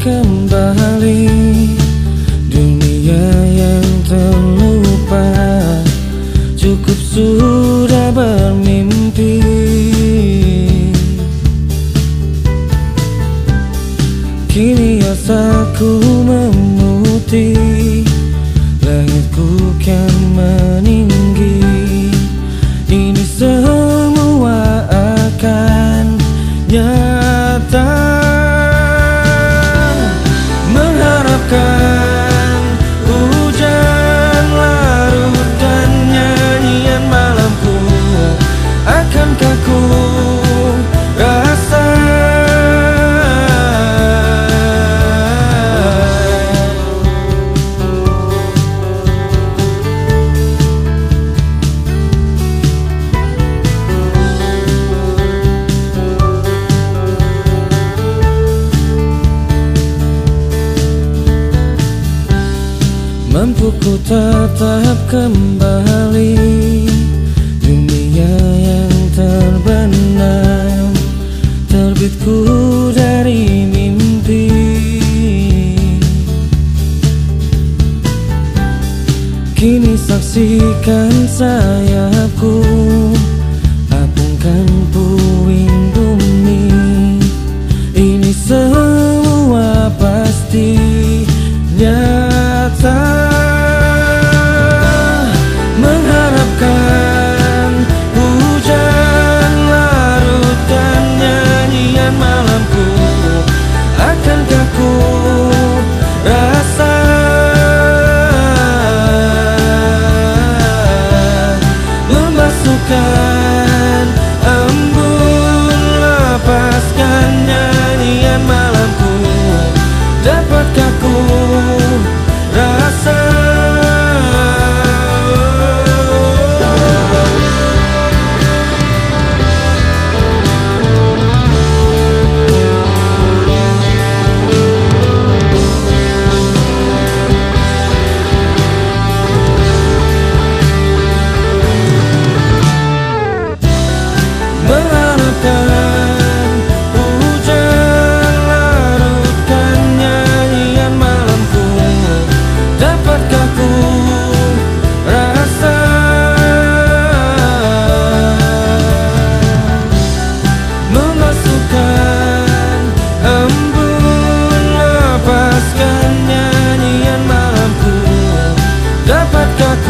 kembali Dunia yang terlupa. Cukup sudah bermimpi. Kini asaku memutih Mampu tetap kembali. Dunia yang terbenam Terbitku dari mimpi. Kini saksikan sayapku Apungkan puing bumi. Ini semua pasti 더